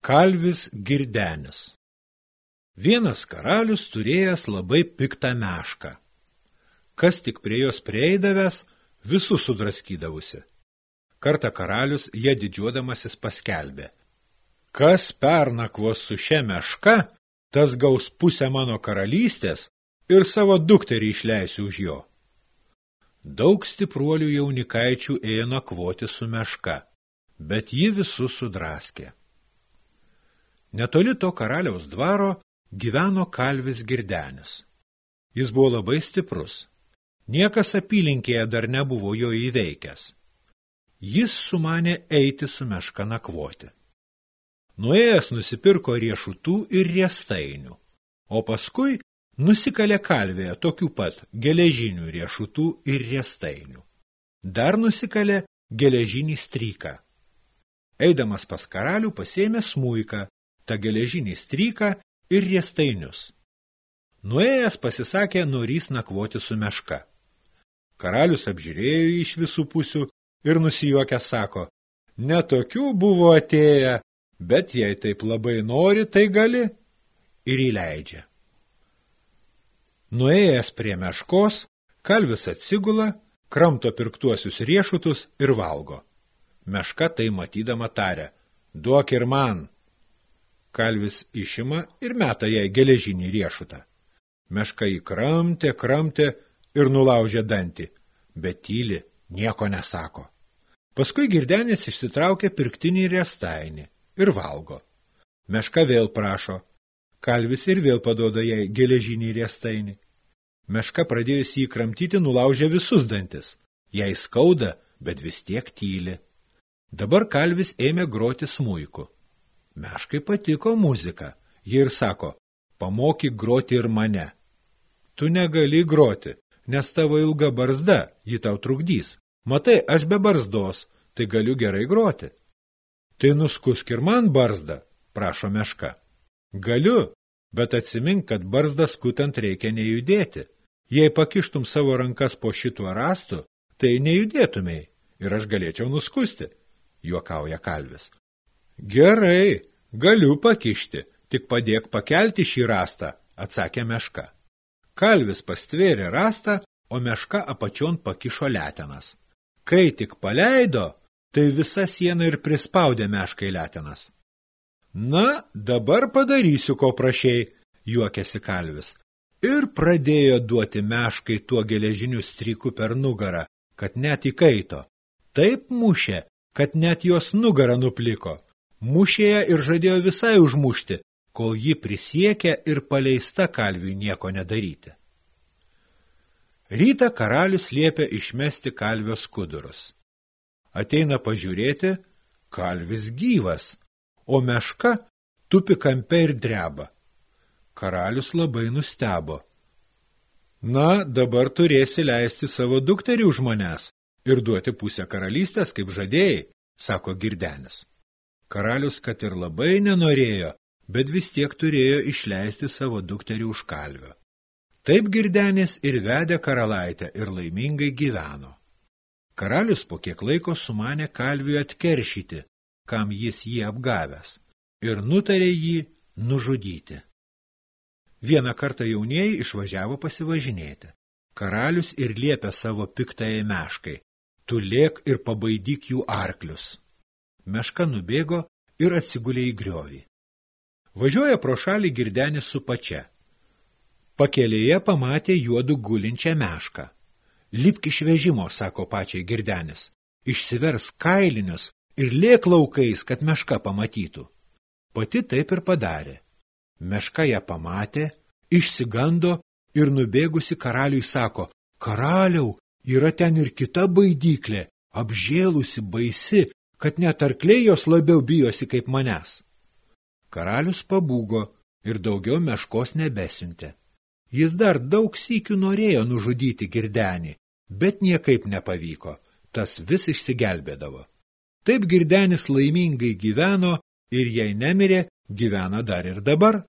Kalvis girdenis Vienas karalius turėjęs labai piktą mešką. Kas tik prie jos prieidavęs, visus sudraskydavusi. Kartą karalius jie didžiuodamasis paskelbė. Kas pernakvos su šia meška, tas gaus pusę mano karalystės ir savo dukterį išleisiu už jo. Daug stipruolių jaunikaičių ėjo nakvoti su meška, bet ji visus sudraskė. Netoli to karaliaus dvaro gyveno kalvis girdenis. Jis buvo labai stiprus. Niekas apylinkėje dar nebuvo jo įveikęs. Jis sumanė eiti su meška nakvoti. Nuėjęs nusipirko riešutų ir riestainių, o paskui nusikalė kalvėje tokių pat geležinių riešutų ir riestainių. Dar nusikalė geležinį stryką. Eidamas pas karalių pasėmė smuiką tą geležinį stryką ir riestainius. Nuėjęs pasisakė, norys nakvoti su meška. Karalius apžiūrėjo iš visų pusių ir nusijuokę sako, netokių buvo atėję, bet jei taip labai nori, tai gali ir įleidžia. Nuėjęs prie meškos, kalvis atsigula, kramto pirktuosius riešutus ir valgo. Meška tai matydama tarė, duok ir man. Kalvis išima ir meta jai geležinį riešutą. Meška jį kramtė, kramtė ir nulaužė dantį, bet tyli, nieko nesako. Paskui girdenis išsitraukė pirktinį riestainį ir valgo. Meška vėl prašo. Kalvis ir vėl padoda jai geležinį riestainį. Meška pradėjus jį kramtyti nulaužė visus dantis. Jai skauda, bet vis tiek tyli. Dabar kalvis ėmė groti smuiku. Meškai patiko muzika. Ji ir sako, pamokyk groti ir mane. Tu negali groti, nes tavo ilga barzda, ji tau trukdys. Matai, aš be barzdos, tai galiu gerai groti. Tai nuskusk ir man barzdą, prašo meška. Galiu, bet atsimink, kad barzdą skutant reikia nejudėti. Jei pakištum savo rankas po šituo rastu, tai nejudėtumei ir aš galėčiau nuskusti, juokauja kalvis. Gerai, Galiu pakišti, tik padėk pakelti šį rastą, atsakė meška. Kalvis pastvėrė rastą, o meška apačion pakišo letenas. Kai tik paleido, tai visa siena ir prispaudė meškai letenas. Na, dabar padarysiu, ko prašiai, juokėsi kalvis. Ir pradėjo duoti meškai tuo geležiniu stryku per nugarą, kad net įkaito. Taip mušė, kad net jos nugarą nupliko mušė ją ir žadėjo visai užmušti, kol ji prisiekė ir paleista kalviui nieko nedaryti. Rytą karalius liepia išmesti kalvio skudurus. Ateina pažiūrėti, kalvis gyvas, o meška tupi kampe ir dreba. Karalius labai nustebo. Na, dabar turėsi leisti savo dukterį už manęs ir duoti pusę karalystės, kaip žadėjai, sako girdenis. Karalius, kad ir labai nenorėjo, bet vis tiek turėjo išleisti savo dukterį už kalvio. Taip girdenės ir vedė karalaitę ir laimingai gyveno. Karalius po kiek laiko sumanė kalviui atkeršyti, kam jis jį apgavęs, ir nutarė jį nužudyti. Vieną kartą jaunieji išvažiavo pasivažinėti. Karalius ir liepė savo piktajai meškai, tu lėk ir pabaidyk jų arklius. Meška nubėgo ir atsigulė į griovį. Važiuoja pro šalį girdenis su pačia. Pakelėje pamatė juodų gulinčią mešką. Lipk iš vežimo, sako pačiai girdenis. Išsivers kailinius ir lėk laukais, kad meška pamatytų. Pati taip ir padarė. Meška ją pamatė, išsigando ir nubėgusi karaliui sako, karaliau, yra ten ir kita baidyklė, apžėlusi baisi kad net arkliai jos labiau bijosi kaip manęs. Karalius pabūgo ir daugiau meškos nebesiuntė. Jis dar daug sykių norėjo nužudyti girdenį, bet niekaip nepavyko, tas vis išsigelbėdavo. Taip girdenis laimingai gyveno ir jei nemirė, gyvena dar ir dabar.